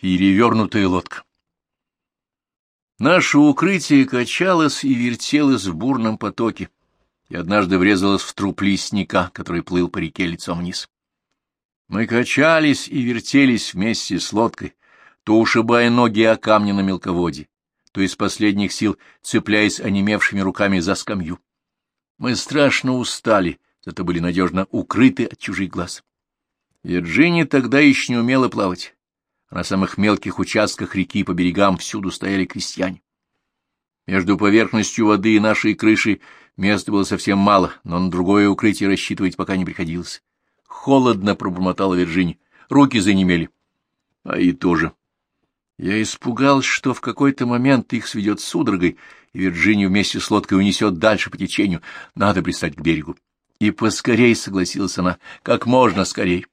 Перевернутая лодка. Наше укрытие качалось и вертелось в бурном потоке, и однажды врезалось в труп лесника, который плыл по реке лицом вниз. Мы качались и вертелись вместе с лодкой, то ушибая ноги о камни на мелководье, то из последних сил цепляясь онемевшими руками за скамью. Мы страшно устали, зато были надежно укрыты от чужих глаз. Вирджиния тогда еще не умела плавать на самых мелких участках реки по берегам всюду стояли крестьяне. Между поверхностью воды и нашей крышей места было совсем мало, но на другое укрытие рассчитывать пока не приходилось. Холодно пробормотала Вирджиния, руки занемели. А и тоже. Я испугался, что в какой-то момент их сведет судорогой, и Вирджинию вместе с лодкой унесет дальше по течению. Надо пристать к берегу. И поскорей согласилась она, как можно скорей.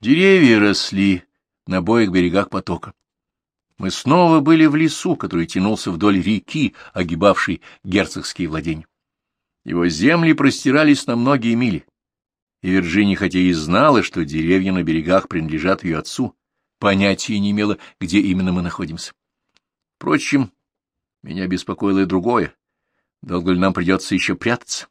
Деревья росли, на обоих берегах потока. Мы снова были в лесу, который тянулся вдоль реки, огибавшей герцогские владения. Его земли простирались на многие мили, и Вирджиния, хотя и знала, что деревья на берегах принадлежат ее отцу, понятия не имела, где именно мы находимся. Впрочем, меня беспокоило и другое. Долго ли нам придется еще прятаться?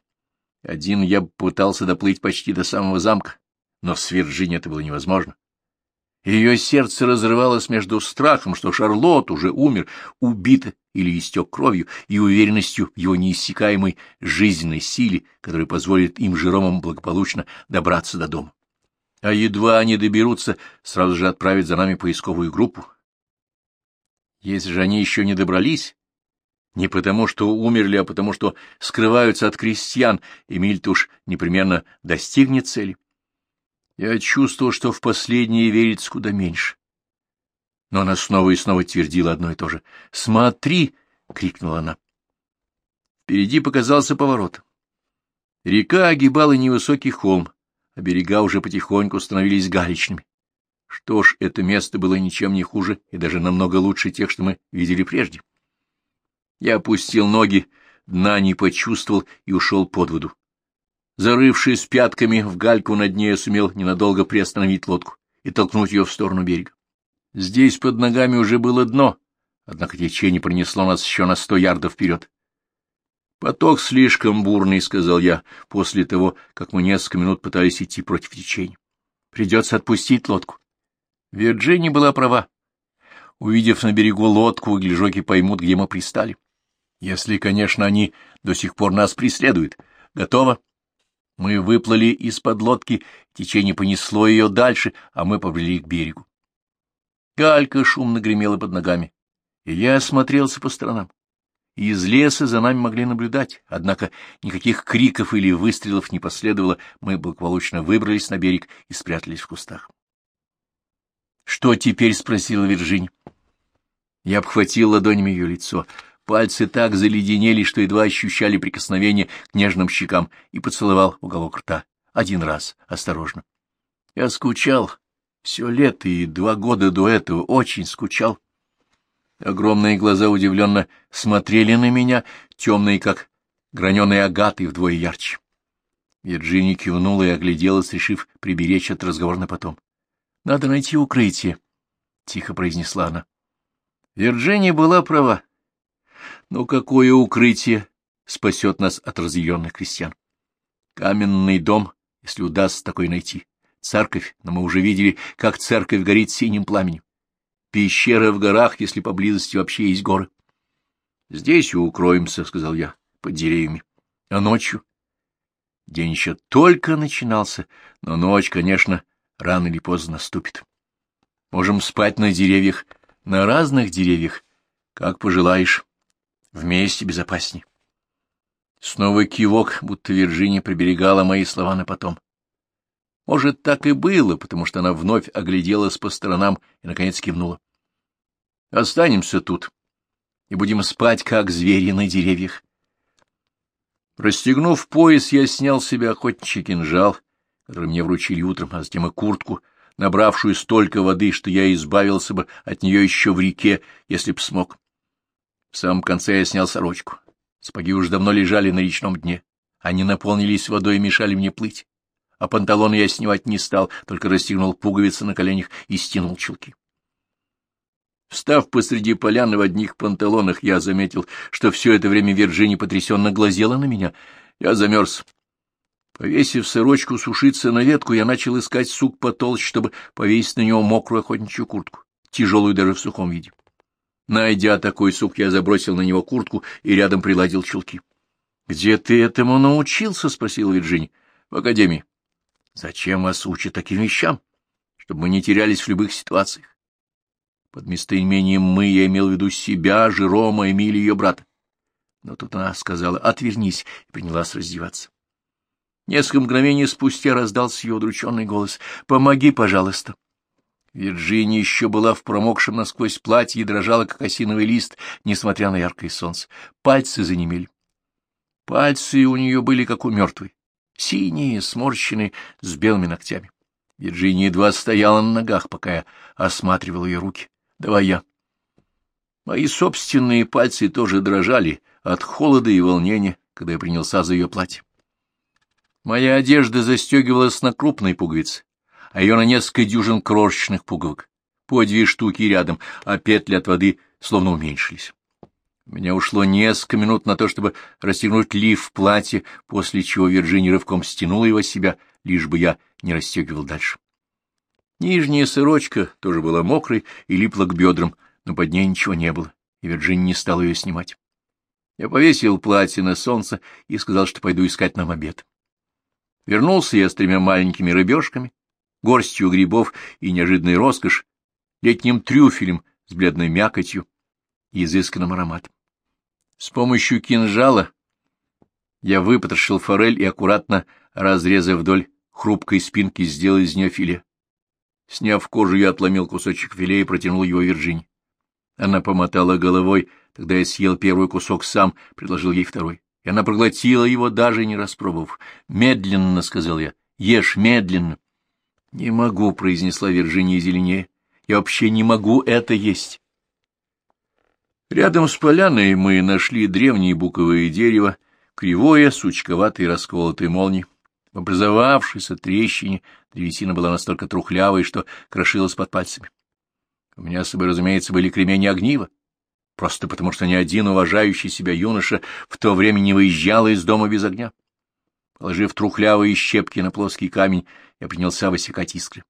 Один я пытался доплыть почти до самого замка, но с Вирджинией это было невозможно. Ее сердце разрывалось между страхом, что Шарлот уже умер, убит или истек кровью, и уверенностью в его неиссякаемой жизненной силе, которая позволит им Жеромам благополучно добраться до дома. А едва они доберутся, сразу же отправить за нами поисковую группу. Если же они еще не добрались, не потому что умерли, а потому что скрываются от крестьян, Эмиль уж непременно достигнет цели. Я чувствовал, что в последнее верится куда меньше. Но она снова и снова твердила одно и то же. «Смотри!» — крикнула она. Впереди показался поворот. Река огибала невысокий холм, а берега уже потихоньку становились галечными. Что ж, это место было ничем не хуже и даже намного лучше тех, что мы видели прежде. Я опустил ноги, дна не почувствовал и ушел под воду. Зарывшись пятками в гальку на дне, сумел ненадолго приостановить лодку и толкнуть ее в сторону берега. Здесь под ногами уже было дно, однако течение пронесло нас еще на сто ярдов вперед. «Поток слишком бурный», — сказал я, после того, как мы несколько минут пытались идти против течения. «Придется отпустить лодку». Вирджиния была права. Увидев на берегу лодку, гляжоки поймут, где мы пристали. Если, конечно, они до сих пор нас преследуют. Готово? Мы выплыли из-под лодки, течение понесло ее дальше, а мы побрели к берегу. Галька шумно гремела под ногами, и я осмотрелся по сторонам. Из леса за нами могли наблюдать, однако никаких криков или выстрелов не последовало, мы благополучно выбрались на берег и спрятались в кустах. — Что теперь? — спросила Виржинь. Я обхватил ладонями ее лицо. Пальцы так заледенели, что едва ощущали прикосновение к нежным щекам, и поцеловал уголок рта. Один раз, осторожно. Я скучал. Все лето и два года до этого очень скучал. Огромные глаза удивленно смотрели на меня, темные, как граненые агаты, вдвое ярче. Вирджиния кивнула и огляделась, решив приберечь от разговора на потом. — Надо найти укрытие, — тихо произнесла она. Вирджиния была права. Но какое укрытие спасет нас от разъяренных крестьян? Каменный дом, если удастся такой найти. Церковь, но мы уже видели, как церковь горит синим пламенем. Пещера в горах, если поблизости вообще есть горы. — Здесь укроемся, — сказал я, — под деревьями. — А ночью? День еще только начинался, но ночь, конечно, рано или поздно наступит. Можем спать на деревьях, на разных деревьях, как пожелаешь. Вместе безопасней. Снова кивок, будто Вирджиния приберегала мои слова на потом. Может, так и было, потому что она вновь огляделась по сторонам и, наконец, кивнула. Останемся тут и будем спать, как звери на деревьях. Расстегнув пояс, я снял с себя охотничий кинжал, который мне вручили утром, а затем и куртку, набравшую столько воды, что я избавился бы от нее еще в реке, если б смог. В самом конце я снял сорочку. Спаги уж давно лежали на речном дне. Они наполнились водой и мешали мне плыть. А панталоны я снимать не стал, только расстегнул пуговицы на коленях и стянул чулки. Встав посреди поляны в одних панталонах, я заметил, что все это время Вирджини потрясенно глазела на меня. Я замерз. Повесив сорочку сушиться на ветку, я начал искать сук потолще, чтобы повесить на него мокрую охотничью куртку, тяжелую даже в сухом виде. Найдя такой сук, я забросил на него куртку и рядом приладил чулки. — Где ты этому научился? — спросил Вирджини. — В академии. — Зачем вас учат таким вещам? Чтобы мы не терялись в любых ситуациях. Под местоимением «мы» я имел в виду себя, Жерома, Эмили и ее брата. Но тут она сказала «отвернись» и принялась раздеваться. Несколько мгновений спустя раздался ее удрученный голос. «Помоги, пожалуйста». Вирджиния еще была в промокшем насквозь платье и дрожала, как осиновый лист, несмотря на яркое солнце. Пальцы занемели. Пальцы у нее были, как у мертвой, синие, сморщенные, с белыми ногтями. Вирджиния едва стояла на ногах, пока я осматривал ее руки. «Давай я». Мои собственные пальцы тоже дрожали от холода и волнения, когда я принялся за ее платье. Моя одежда застегивалась на крупной пуговице, а ее на несколько дюжин крошечных пуговок, по две штуки рядом, а петли от воды словно уменьшились. У меня ушло несколько минут на то, чтобы расстегнуть лиф в платье, после чего Вирджиния рывком стянула его с себя, лишь бы я не расстегивал дальше. Нижняя сорочка тоже была мокрой и липла к бедрам, но под ней ничего не было, и Вирджиния не стала ее снимать. Я повесил платье на солнце и сказал, что пойду искать нам обед. Вернулся я с тремя маленькими рыбешками, горстью грибов и неожиданной роскошь, летним трюфелем с бледной мякотью и изысканным ароматом. С помощью кинжала я выпотрошил форель и, аккуратно разрезав вдоль хрупкой спинки, сделал из нее филе. Сняв кожу, я отломил кусочек филе и протянул его Вирджине. Она помотала головой, тогда я съел первый кусок сам, предложил ей второй и она проглотила его, даже не распробовав. «Медленно», — сказал я, — «ешь медленно». «Не могу», — произнесла Вирджиния зеленее, — «я вообще не могу это есть». Рядом с поляной мы нашли древнее буковое дерево, кривое, сучковатое расколотое молнией. В образовавшейся трещине древесина была настолько трухлявой, что крошилась под пальцами. У меня с собой, разумеется, были кремени огнива, просто потому что ни один уважающий себя юноша в то время не выезжал из дома без огня. Положив трухлявые щепки на плоский камень, я принялся высекать искры.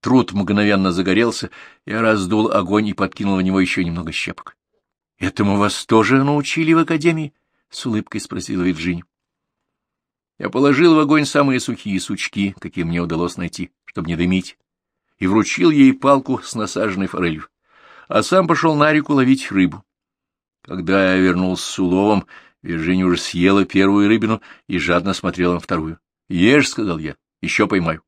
Труд мгновенно загорелся, я раздул огонь и подкинул в него еще немного щепок. — Этому вас тоже научили в академии? — с улыбкой спросила Вирджиния. Я положил в огонь самые сухие сучки, какие мне удалось найти, чтобы не дымить, и вручил ей палку с насаженной форелью а сам пошел на реку ловить рыбу. Когда я вернулся с уловом, Виржиния уже съела первую рыбину и жадно смотрела на вторую. — Ешь, — сказал я, — еще поймаю.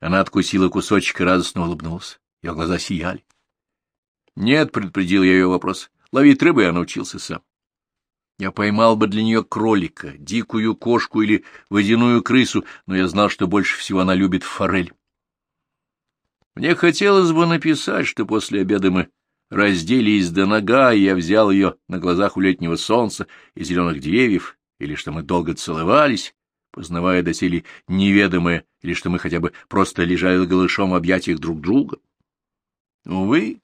Она откусила кусочек и радостно улыбнулась. Ее глаза сияли. — Нет, — предупредил я ее вопрос, — ловить рыбу я научился сам. Я поймал бы для нее кролика, дикую кошку или водяную крысу, но я знал, что больше всего она любит форель. Мне хотелось бы написать, что после обеда мы разделись до нога, и я взял ее на глазах у летнего солнца и зеленых деревьев, или что мы долго целовались, познавая доселе неведомое, или что мы хотя бы просто лежали голышом в объятиях друг друга. Увы,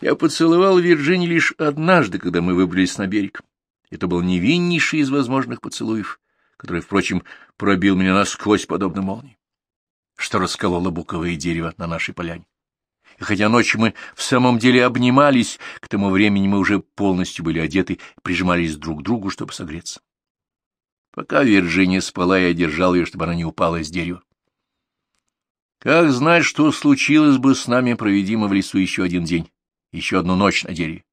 я поцеловал Вирджини лишь однажды, когда мы выбрались на берег. Это был невиннейший из возможных поцелуев, который, впрочем, пробил меня насквозь подобно молнии что раскололо буковое дерево на нашей поляне. И хотя ночью мы в самом деле обнимались, к тому времени мы уже полностью были одеты прижимались друг к другу, чтобы согреться. Пока Вирджиния спала, я держал ее, чтобы она не упала с дерева. Как знать, что случилось бы с нами, проведим в лесу еще один день, еще одну ночь на дереве.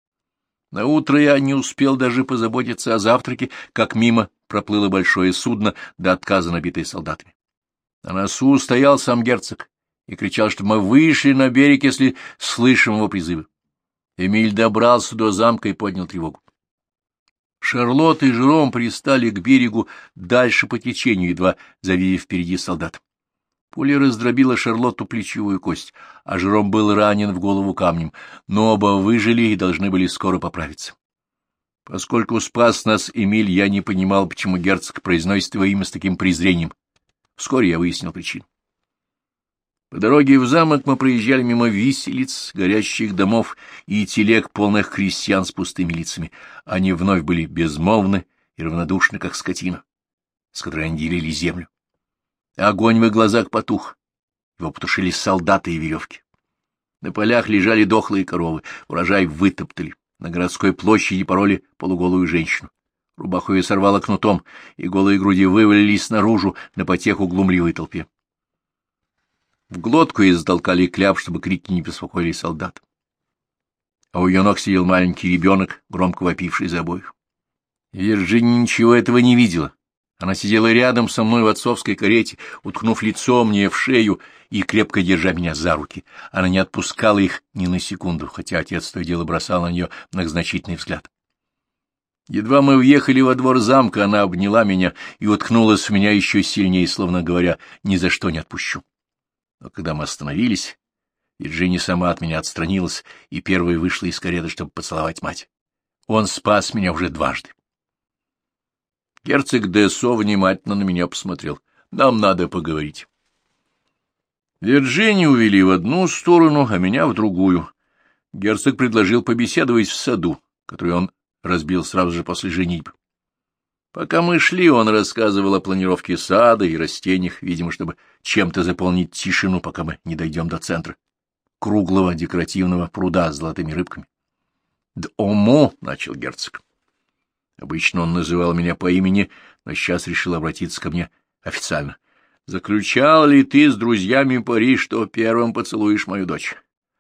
На утро я не успел даже позаботиться о завтраке, как мимо проплыло большое судно, до отказа набитое солдатами. На носу стоял сам герцог и кричал, что мы вышли на берег, если слышим его призывы. Эмиль добрался до замка и поднял тревогу. Шарлотта и Жером пристали к берегу дальше по течению, едва завидев впереди солдат. Пуля раздробила Шарлотту плечевую кость, а Жером был ранен в голову камнем, но оба выжили и должны были скоро поправиться. Поскольку спас нас Эмиль, я не понимал, почему герцог произносит его имя с таким презрением. Вскоре я выяснил причину. По дороге в замок мы проезжали мимо виселиц, горящих домов и телег, полных крестьян с пустыми лицами. Они вновь были безмолвны и равнодушны, как скотина, с которой они делили землю. Огонь в их глазах потух, его потушили солдаты и веревки. На полях лежали дохлые коровы, урожай вытоптали, на городской площади пороли полуголую женщину. Рубаху ее сорвало кнутом, и голые груди вывалились наружу на потеху глумливой толпе. В глотку ей затолкали кляп, чтобы крики не беспокоили солдат. А у ее ног сидел маленький ребенок, громко вопивший за обоих. Вирджиния ничего этого не видела. Она сидела рядом со мной в отцовской карете, уткнув лицо мне в шею и крепко держа меня за руки. Она не отпускала их ни на секунду, хотя отец то и дело бросал на нее многозначительный взгляд. Едва мы въехали во двор замка, она обняла меня и уткнулась в меня еще сильнее, словно говоря, ни за что не отпущу. Но когда мы остановились, Вирджиния сама от меня отстранилась и первой вышла из кареты, чтобы поцеловать мать. Он спас меня уже дважды. Герцог Десо внимательно на меня посмотрел. Нам надо поговорить. Вирджинию увели в одну сторону, а меня в другую. Герцог предложил побеседовать в саду, который он разбил сразу же после женитьбы. Пока мы шли, он рассказывал о планировке сада и растениях, видимо, чтобы чем-то заполнить тишину, пока мы не дойдем до центра, круглого декоративного пруда с золотыми рыбками. — Д'Омо, — начал герцог. Обычно он называл меня по имени, но сейчас решил обратиться ко мне официально. — Заключал ли ты с друзьями пари, что первым поцелуешь мою дочь?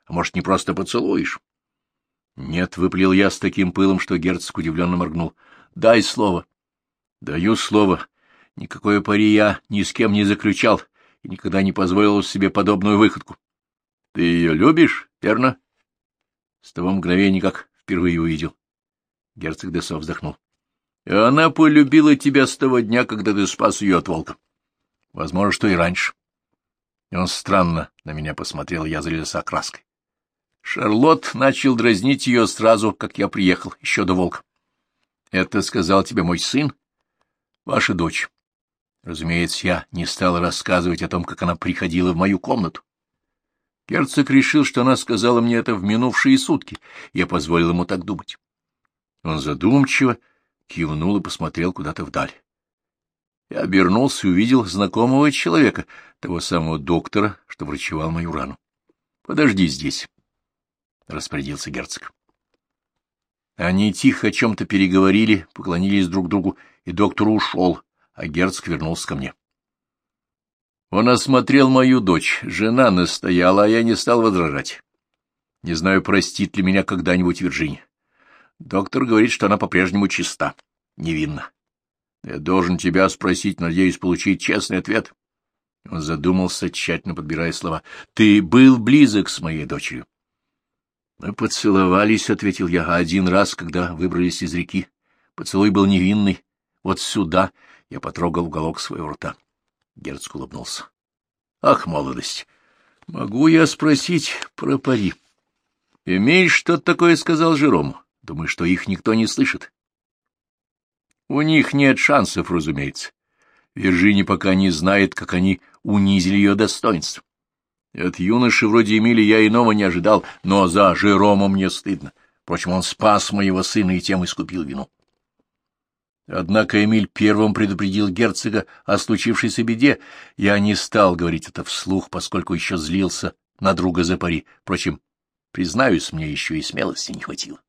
А может, не просто поцелуешь? — Нет, — выплел я с таким пылом, что герцог удивленно моргнул. — Дай слово. Даю слово. Никакое пари я ни с кем не заключал и никогда не позволил себе подобную выходку. Ты ее любишь, верно? С того мгновения, как впервые увидел. Герцог Десов вздохнул. И она полюбила тебя с того дня, когда ты спас ее от волка. Возможно, что и раньше. И он странно на меня посмотрел, я залился краской. Шарлотт начал дразнить ее сразу, как я приехал, еще до волка. — Это сказал тебе мой сын? Ваша дочь. Разумеется, я не стал рассказывать о том, как она приходила в мою комнату. Герцог решил, что она сказала мне это в минувшие сутки. Я позволил ему так думать. Он задумчиво кивнул и посмотрел куда-то вдаль. Я обернулся и увидел знакомого человека, того самого доктора, что врачевал мою рану. — Подожди здесь, — распорядился герцог. Они тихо о чем-то переговорили, поклонились друг другу и доктор ушел, а герцог вернулся ко мне. Он осмотрел мою дочь, жена настояла, а я не стал возражать. Не знаю, простит ли меня когда-нибудь Вирджиния. Доктор говорит, что она по-прежнему чиста, невинна. Я должен тебя спросить, надеюсь, получить честный ответ. Он задумался, тщательно подбирая слова. — Ты был близок с моей дочерью? — Мы поцеловались, — ответил я, — один раз, когда выбрались из реки. Поцелуй был невинный, вот сюда я потрогал уголок своего рта. Герцог улыбнулся. — Ах, молодость! Могу я спросить про пари? — Имеешь что-то такое, — сказал Жерому. — Думаю, что их никто не слышит. — У них нет шансов, разумеется. Виржини пока не знает, как они унизили ее достоинство. От юноши вроде Эмили я иного не ожидал, но за Жерома мне стыдно. Впрочем, он спас моего сына и тем искупил вину. Однако Эмиль первым предупредил герцога о случившейся беде. Я не стал говорить это вслух, поскольку еще злился на друга за пари. Впрочем, признаюсь, мне еще и смелости не хватило.